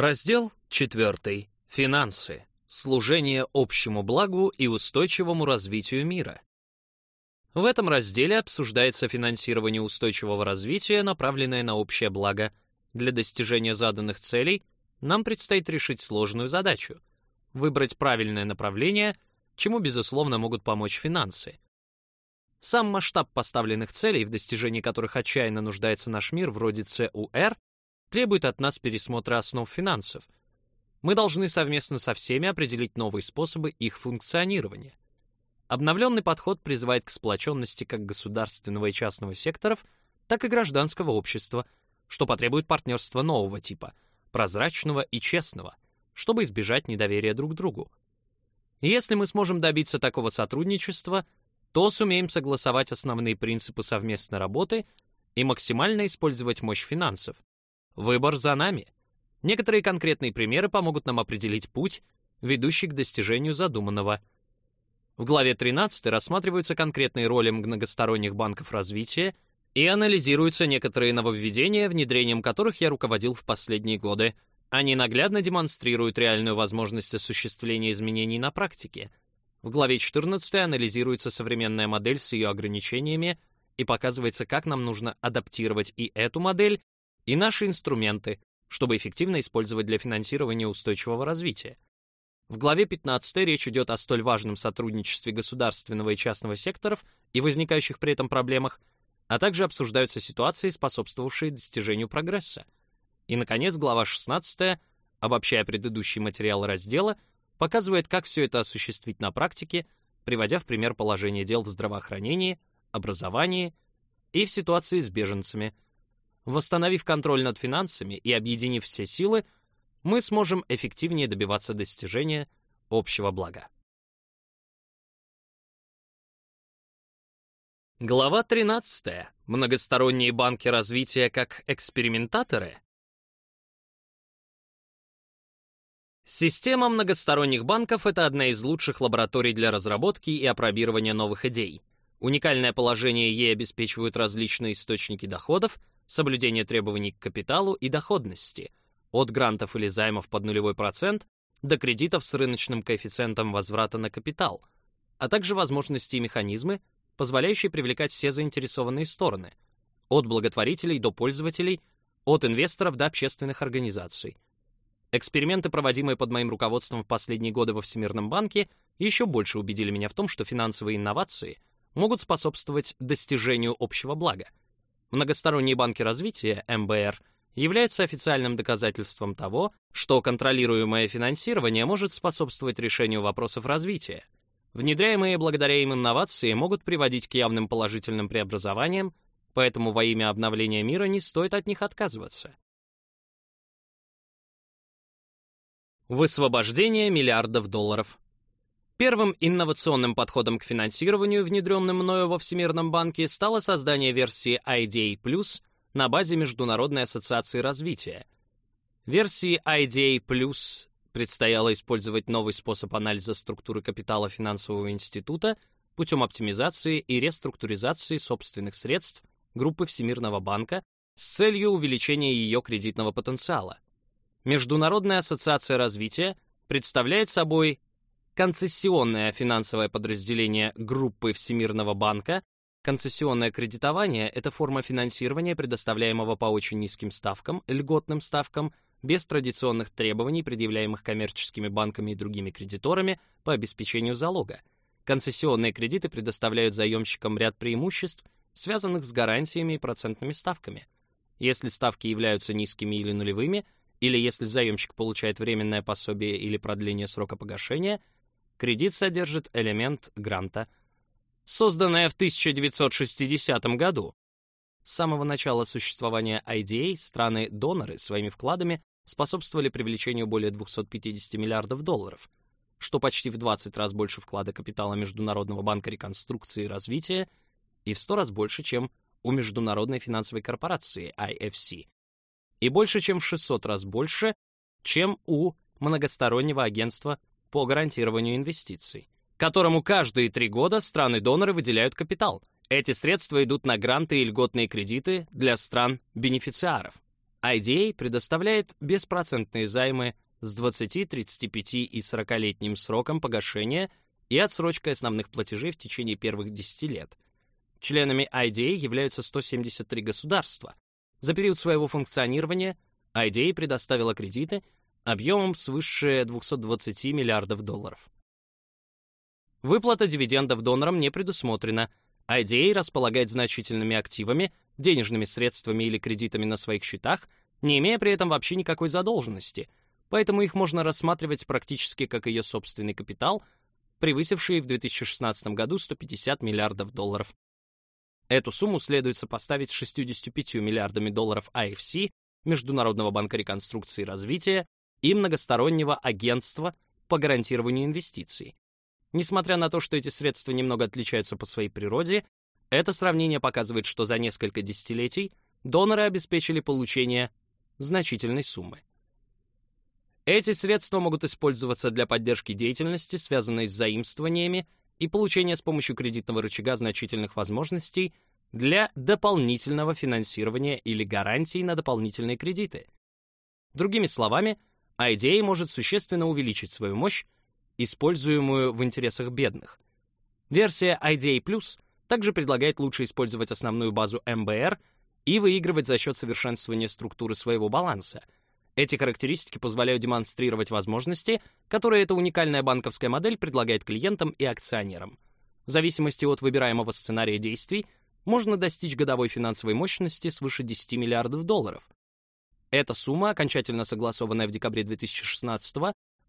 Раздел 4. Финансы. Служение общему благу и устойчивому развитию мира. В этом разделе обсуждается финансирование устойчивого развития, направленное на общее благо. Для достижения заданных целей нам предстоит решить сложную задачу — выбрать правильное направление, чему, безусловно, могут помочь финансы. Сам масштаб поставленных целей, в достижении которых отчаянно нуждается наш мир, вроде ЦУР, требует от нас пересмотра основ финансов. Мы должны совместно со всеми определить новые способы их функционирования. Обновленный подход призывает к сплоченности как государственного и частного секторов, так и гражданского общества, что потребует партнерства нового типа, прозрачного и честного, чтобы избежать недоверия друг другу. И если мы сможем добиться такого сотрудничества, то сумеем согласовать основные принципы совместной работы и максимально использовать мощь финансов, Выбор за нами. Некоторые конкретные примеры помогут нам определить путь, ведущий к достижению задуманного. В главе 13 рассматриваются конкретные роли многосторонних банков развития и анализируются некоторые нововведения, внедрением которых я руководил в последние годы. Они наглядно демонстрируют реальную возможность осуществления изменений на практике. В главе 14 анализируется современная модель с ее ограничениями и показывается, как нам нужно адаптировать и эту модель и наши инструменты, чтобы эффективно использовать для финансирования устойчивого развития. В главе 15 речь идет о столь важном сотрудничестве государственного и частного секторов и возникающих при этом проблемах, а также обсуждаются ситуации, способствовавшие достижению прогресса. И, наконец, глава 16, обобщая предыдущий материал раздела, показывает, как все это осуществить на практике, приводя в пример положение дел в здравоохранении, образовании и в ситуации с беженцами – Восстановив контроль над финансами и объединив все силы, мы сможем эффективнее добиваться достижения общего блага. Глава 13. Многосторонние банки развития как экспериментаторы. Система многосторонних банков — это одна из лучших лабораторий для разработки и опробирования новых идей. Уникальное положение ей обеспечивают различные источники доходов, соблюдение требований к капиталу и доходности, от грантов или займов под нулевой процент до кредитов с рыночным коэффициентом возврата на капитал, а также возможности и механизмы, позволяющие привлекать все заинтересованные стороны, от благотворителей до пользователей, от инвесторов до общественных организаций. Эксперименты, проводимые под моим руководством в последние годы во Всемирном банке, еще больше убедили меня в том, что финансовые инновации могут способствовать достижению общего блага, Многосторонние банки развития, МБР, являются официальным доказательством того, что контролируемое финансирование может способствовать решению вопросов развития. Внедряемые благодаря им инновации могут приводить к явным положительным преобразованиям, поэтому во имя обновления мира не стоит от них отказываться. Высвобождение миллиардов долларов. Первым инновационным подходом к финансированию, внедренным мною во Всемирном банке, стало создание версии IDA на базе Международной ассоциации развития. Версии IDA предстояло использовать новый способ анализа структуры капитала финансового института путем оптимизации и реструктуризации собственных средств группы Всемирного банка с целью увеличения ее кредитного потенциала. Международная ассоциация развития представляет собой концессионное финансовое подразделение группы Всемирного банка. Концессионное кредитование — это форма финансирования, предоставляемого по очень низким ставкам, льготным ставкам, без традиционных требований, предъявляемых коммерческими банками и другими кредиторами по обеспечению залога. Концессионные кредиты предоставляют заемщикам ряд преимуществ, связанных с гарантиями и процентными ставками. Если ставки являются низкими или нулевыми, или если заемщик получает временное пособие или продление срока погашения — Кредит содержит элемент гранта. Созданная в 1960 году, с самого начала существования IDA страны-доноры своими вкладами способствовали привлечению более 250 миллиардов долларов, что почти в 20 раз больше вклада капитала Международного банка реконструкции и развития и в 100 раз больше, чем у Международной финансовой корпорации IFC, и больше, чем в 600 раз больше, чем у Многостороннего агентства по гарантированию инвестиций, которому каждые три года страны-доноры выделяют капитал. Эти средства идут на гранты и льготные кредиты для стран-бенефициаров. IDA предоставляет беспроцентные займы с 20, 35 и 40-летним сроком погашения и отсрочкой основных платежей в течение первых 10 лет. Членами IDA являются 173 государства. За период своего функционирования IDA предоставила кредиты объемом свыше 220 миллиардов долларов. Выплата дивидендов донорам не предусмотрена. IDA располагает значительными активами, денежными средствами или кредитами на своих счетах, не имея при этом вообще никакой задолженности, поэтому их можно рассматривать практически как ее собственный капитал, превысивший в 2016 году 150 миллиардов долларов. Эту сумму следует сопоставить с 65 миллиардами долларов IFC, Международного банка реконструкции и развития и многостороннего агентства по гарантированию инвестиций. Несмотря на то, что эти средства немного отличаются по своей природе, это сравнение показывает, что за несколько десятилетий доноры обеспечили получение значительной суммы. Эти средства могут использоваться для поддержки деятельности, связанной с заимствованиями, и получения с помощью кредитного рычага значительных возможностей для дополнительного финансирования или гарантий на дополнительные кредиты. Другими словами, IDA может существенно увеличить свою мощь, используемую в интересах бедных. Версия IDA Plus также предлагает лучше использовать основную базу МБР и выигрывать за счет совершенствования структуры своего баланса. Эти характеристики позволяют демонстрировать возможности, которые эта уникальная банковская модель предлагает клиентам и акционерам. В зависимости от выбираемого сценария действий можно достичь годовой финансовой мощности свыше 10 миллиардов долларов. Эта сумма, окончательно согласованная в декабре 2016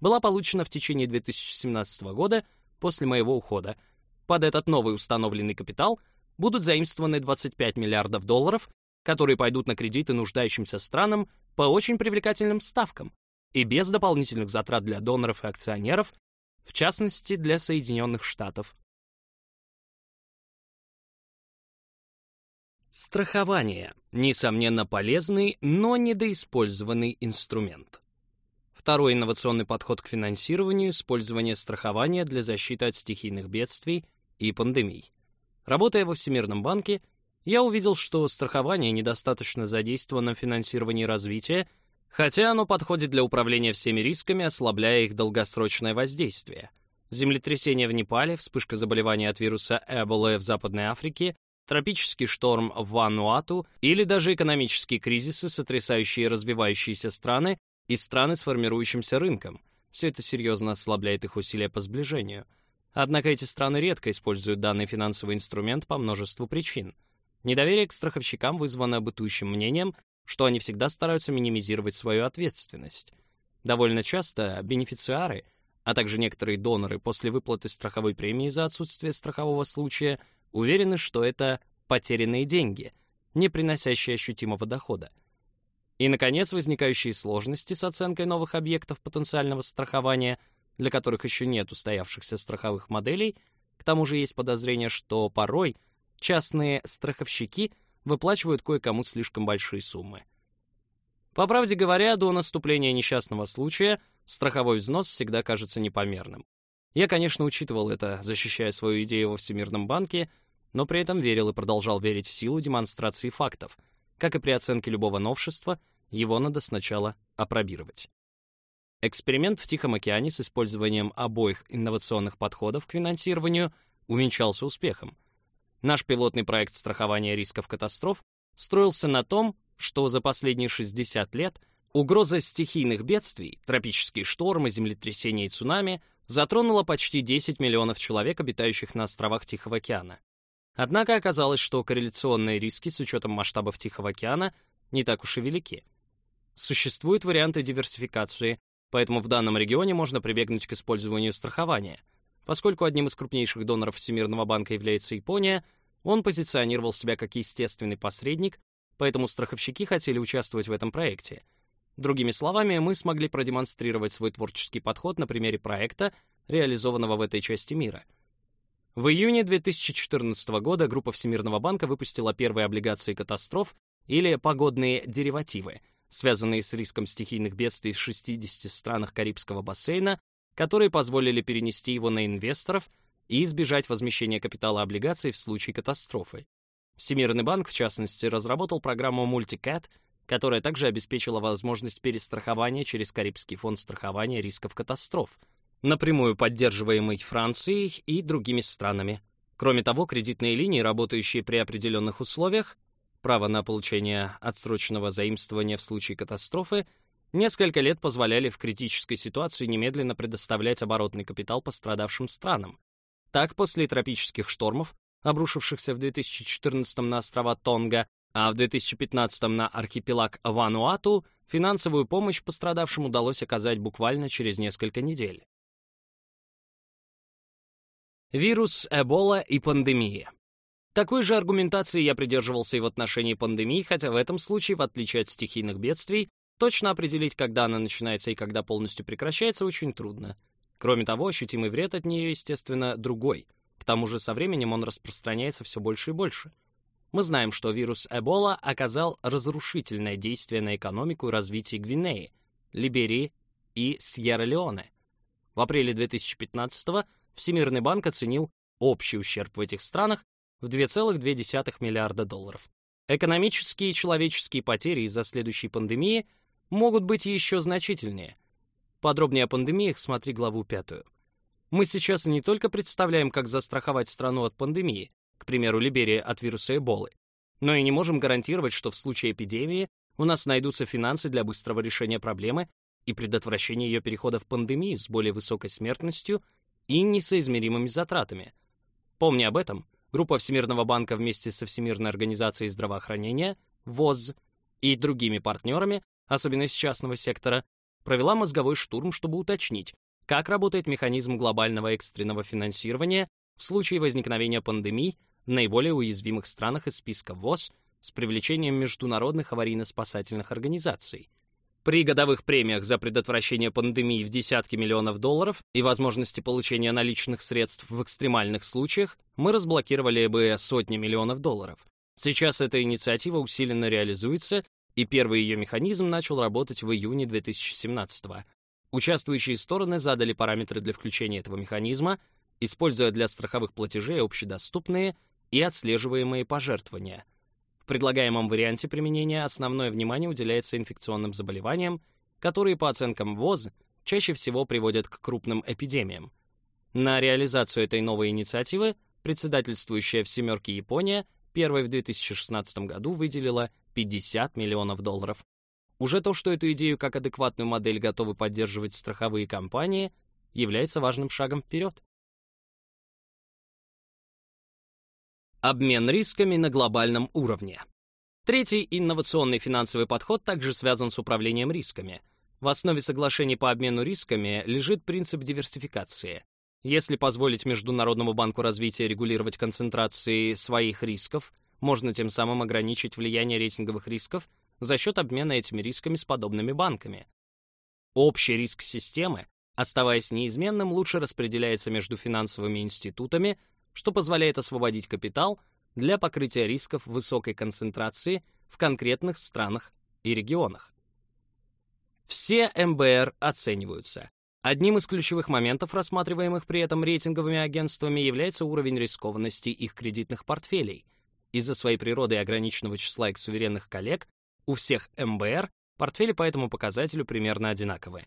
была получена в течение 2017 года после моего ухода. Под этот новый установленный капитал будут заимствованы 25 миллиардов долларов, которые пойдут на кредиты нуждающимся странам по очень привлекательным ставкам и без дополнительных затрат для доноров и акционеров, в частности для Соединенных Штатов. Страхование — несомненно полезный, но недоиспользованный инструмент. Второй инновационный подход к финансированию — использование страхования для защиты от стихийных бедствий и пандемий. Работая во Всемирном банке, я увидел, что страхование недостаточно задействовано в финансировании развития, хотя оно подходит для управления всеми рисками, ослабляя их долгосрочное воздействие. Землетрясение в Непале, вспышка заболевания от вируса Эбола в Западной Африке, тропический шторм в Вануату или даже экономические кризисы, сотрясающие развивающиеся страны, и страны с формирующимся рынком. Все это серьезно ослабляет их усилия по сближению. Однако эти страны редко используют данный финансовый инструмент по множеству причин. Недоверие к страховщикам вызвано бытующим мнением, что они всегда стараются минимизировать свою ответственность. Довольно часто бенефициары, а также некоторые доноры после выплаты страховой премии за отсутствие страхового случая уверены, что это потерянные деньги, не приносящие ощутимого дохода. И, наконец, возникающие сложности с оценкой новых объектов потенциального страхования, для которых еще нет устоявшихся страховых моделей, к тому же есть подозрение, что порой частные страховщики выплачивают кое-кому слишком большие суммы. По правде говоря, до наступления несчастного случая страховой взнос всегда кажется непомерным. Я, конечно, учитывал это, защищая свою идею во Всемирном банке, но при этом верил и продолжал верить в силу демонстрации фактов — как и при оценке любого новшества, его надо сначала опробировать. Эксперимент в Тихом океане с использованием обоих инновационных подходов к финансированию увенчался успехом. Наш пилотный проект страхования рисков катастроф строился на том, что за последние 60 лет угроза стихийных бедствий, тропические штормы, землетрясения и цунами затронула почти 10 миллионов человек, обитающих на островах Тихого океана. Однако оказалось, что корреляционные риски с учетом масштабов Тихого океана не так уж и велики. Существуют варианты диверсификации, поэтому в данном регионе можно прибегнуть к использованию страхования. Поскольку одним из крупнейших доноров Всемирного банка является Япония, он позиционировал себя как естественный посредник, поэтому страховщики хотели участвовать в этом проекте. Другими словами, мы смогли продемонстрировать свой творческий подход на примере проекта, реализованного в этой части мира — в июне 2014 года группа Всемирного банка выпустила первые облигации катастроф или погодные деривативы, связанные с риском стихийных бедствий в 60 странах Карибского бассейна, которые позволили перенести его на инвесторов и избежать возмещения капитала облигаций в случае катастрофы. Всемирный банк, в частности, разработал программу Multicat, которая также обеспечила возможность перестрахования через Карибский фонд страхования рисков катастроф, напрямую поддерживаемый Францией и другими странами. Кроме того, кредитные линии, работающие при определенных условиях, право на получение отсроченного заимствования в случае катастрофы, несколько лет позволяли в критической ситуации немедленно предоставлять оборотный капитал пострадавшим странам. Так, после тропических штормов, обрушившихся в 2014 на острова Тонга, а в 2015 на архипелаг Вануату, финансовую помощь пострадавшим удалось оказать буквально через несколько недель. Вирус, Эбола и пандемия. Такой же аргументации я придерживался и в отношении пандемии, хотя в этом случае, в отличие от стихийных бедствий, точно определить, когда она начинается и когда полностью прекращается, очень трудно. Кроме того, ощутимый вред от нее, естественно, другой. К тому же со временем он распространяется все больше и больше. Мы знаем, что вирус Эбола оказал разрушительное действие на экономику и развитие Гвинеи, Либерии и Сьерра-Леоне. В апреле 2015 года Всемирный банк оценил общий ущерб в этих странах в 2,2 миллиарда долларов. Экономические и человеческие потери из-за следующей пандемии могут быть еще значительнее. Подробнее о пандемиях смотри главу пятую. Мы сейчас не только представляем, как застраховать страну от пандемии, к примеру, Либерия от вируса Эболы, но и не можем гарантировать, что в случае эпидемии у нас найдутся финансы для быстрого решения проблемы и предотвращения ее перехода в пандемию с более высокой смертностью и несоизмеримыми затратами. Помня об этом, группа Всемирного банка вместе со Всемирной организацией здравоохранения, ВОЗ, и другими партнерами, особенно из частного сектора, провела мозговой штурм, чтобы уточнить, как работает механизм глобального экстренного финансирования в случае возникновения пандемий в наиболее уязвимых странах из списка ВОЗ с привлечением международных аварийно-спасательных организаций. При годовых премиях за предотвращение пандемии в десятки миллионов долларов и возможности получения наличных средств в экстремальных случаях мы разблокировали бы сотни миллионов долларов. Сейчас эта инициатива усиленно реализуется, и первый ее механизм начал работать в июне 2017 -го. Участвующие стороны задали параметры для включения этого механизма, используя для страховых платежей общедоступные и отслеживаемые пожертвования — в предлагаемом варианте применения основное внимание уделяется инфекционным заболеваниям, которые, по оценкам ВОЗ, чаще всего приводят к крупным эпидемиям. На реализацию этой новой инициативы председательствующая в «семерке» Япония первой в 2016 году выделила 50 миллионов долларов. Уже то, что эту идею как адекватную модель готовы поддерживать страховые компании, является важным шагом вперед. Обмен рисками на глобальном уровне. Третий инновационный финансовый подход также связан с управлением рисками. В основе соглашений по обмену рисками лежит принцип диверсификации. Если позволить Международному банку развития регулировать концентрации своих рисков, можно тем самым ограничить влияние рейтинговых рисков за счет обмена этими рисками с подобными банками. Общий риск системы, оставаясь неизменным, лучше распределяется между финансовыми институтами, что позволяет освободить капитал для покрытия рисков высокой концентрации в конкретных странах и регионах. Все МБР оцениваются. Одним из ключевых моментов, рассматриваемых при этом рейтинговыми агентствами, является уровень рискованности их кредитных портфелей. Из-за своей природы и ограниченного числа их суверенных коллег у всех МБР портфели по этому показателю примерно одинаковые.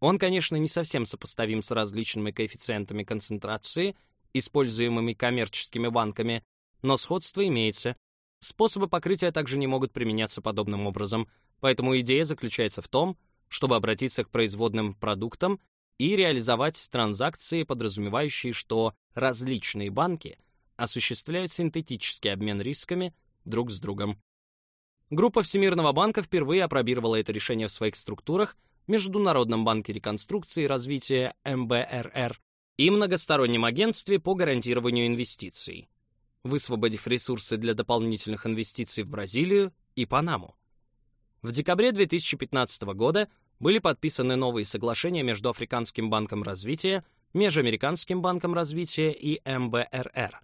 Он, конечно, не совсем сопоставим с различными коэффициентами концентрации используемыми коммерческими банками, но сходство имеется. Способы покрытия также не могут применяться подобным образом, поэтому идея заключается в том, чтобы обратиться к производным продуктам и реализовать транзакции, подразумевающие, что различные банки осуществляют синтетический обмен рисками друг с другом. Группа Всемирного банка впервые опробировала это решение в своих структурах Международном банке реконструкции и развития МБРР и многостороннем агентстве по гарантированию инвестиций, высвободив ресурсы для дополнительных инвестиций в Бразилию и Панаму. В декабре 2015 года были подписаны новые соглашения между Африканским банком развития, Межамериканским банком развития и МБРР.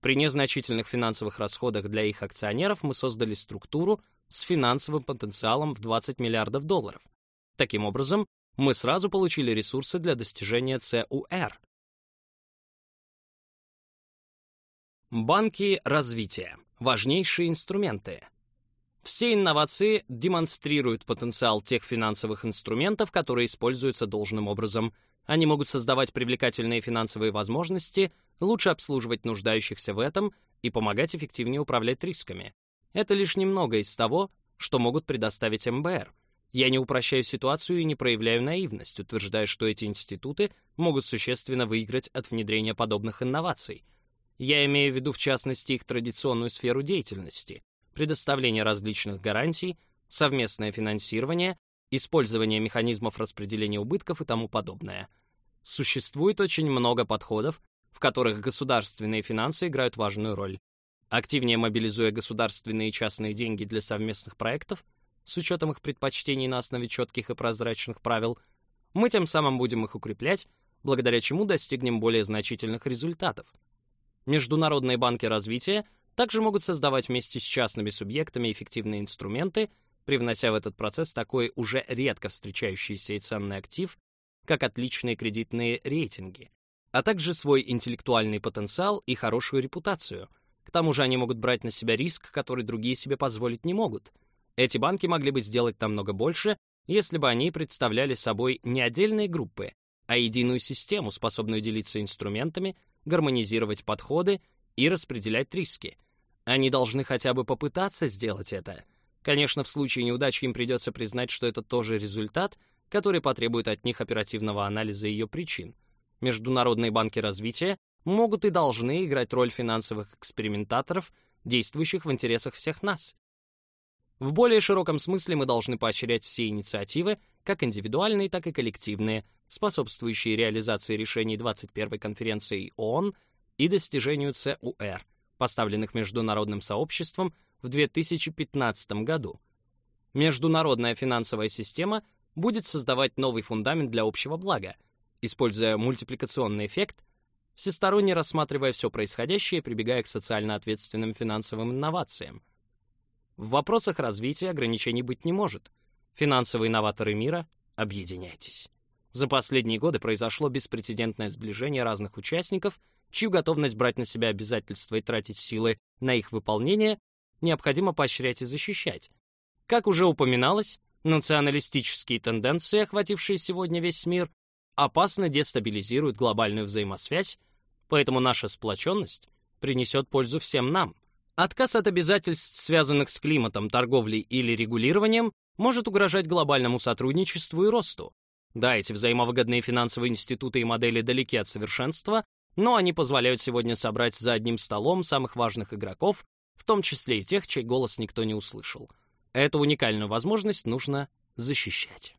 При незначительных финансовых расходах для их акционеров мы создали структуру с финансовым потенциалом в 20 миллиардов долларов. Таким образом, мы сразу получили ресурсы для достижения ЦУР Банки развития. Важнейшие инструменты. Все инновации демонстрируют потенциал тех финансовых инструментов, которые используются должным образом. Они могут создавать привлекательные финансовые возможности, лучше обслуживать нуждающихся в этом и помогать эффективнее управлять рисками. Это лишь немного из того, что могут предоставить МБР. Я не упрощаю ситуацию и не проявляю наивность, утверждая, что эти институты могут существенно выиграть от внедрения подобных инноваций. Я имею в виду, в частности, их традиционную сферу деятельности, предоставление различных гарантий, совместное финансирование, использование механизмов распределения убытков и тому подобное. Существует очень много подходов, в которых государственные финансы играют важную роль. Активнее мобилизуя государственные и частные деньги для совместных проектов, с учетом их предпочтений на основе четких и прозрачных правил, мы тем самым будем их укреплять, благодаря чему достигнем более значительных результатов. Международные банки развития также могут создавать вместе с частными субъектами эффективные инструменты, привнося в этот процесс такой уже редко встречающийся и ценный актив, как отличные кредитные рейтинги, а также свой интеллектуальный потенциал и хорошую репутацию. К тому же они могут брать на себя риск, который другие себе позволить не могут. Эти банки могли бы сделать намного больше, если бы они представляли собой не отдельные группы, а единую систему, способную делиться инструментами, гармонизировать подходы и распределять риски. Они должны хотя бы попытаться сделать это. Конечно, в случае неудачи им придется признать, что это тоже результат, который потребует от них оперативного анализа ее причин. Международные банки развития могут и должны играть роль финансовых экспериментаторов, действующих в интересах всех нас. В более широком смысле мы должны поощрять все инициативы, как индивидуальные, так и коллективные, способствующие реализации решений 21-й конференции ООН и достижению ЦУР, поставленных международным сообществом в 2015 году. Международная финансовая система будет создавать новый фундамент для общего блага, используя мультипликационный эффект, всесторонне рассматривая все происходящее и прибегая к социально ответственным финансовым инновациям. В вопросах развития ограничений быть не может. Финансовые инноваторы мира, объединяйтесь. За последние годы произошло беспрецедентное сближение разных участников — чью готовность брать на себя обязательства и тратить силы на их выполнение необходимо поощрять и защищать. Как уже упоминалось, националистические тенденции, охватившие сегодня весь мир, опасно дестабилизируют глобальную взаимосвязь, поэтому наша сплоченность принесет пользу всем нам. Отказ от обязательств, связанных с климатом, торговлей или регулированием, может угрожать глобальному сотрудничеству и росту. Да, эти взаимовыгодные финансовые институты и модели далеки от совершенства, но они позволяют сегодня собрать за одним столом самых важных игроков, в том числе и тех, чей голос никто не услышал. Эту уникальную возможность нужно защищать.